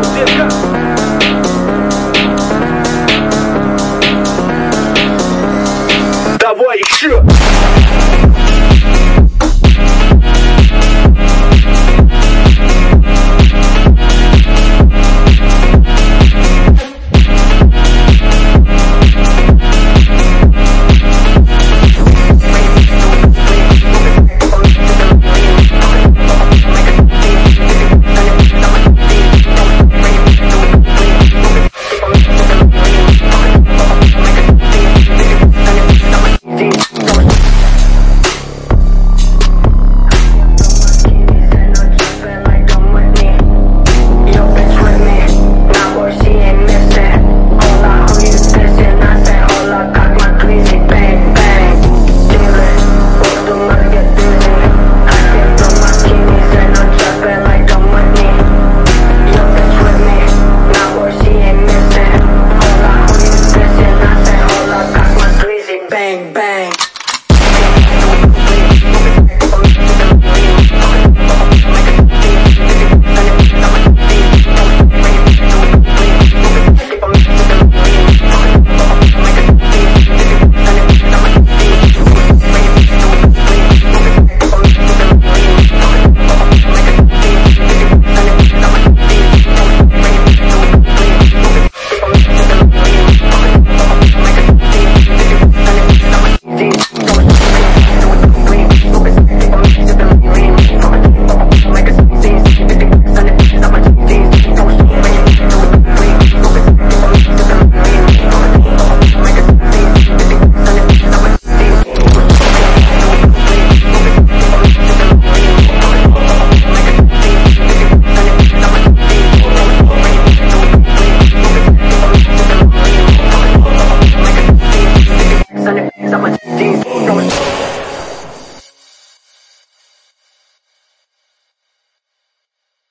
Yeah.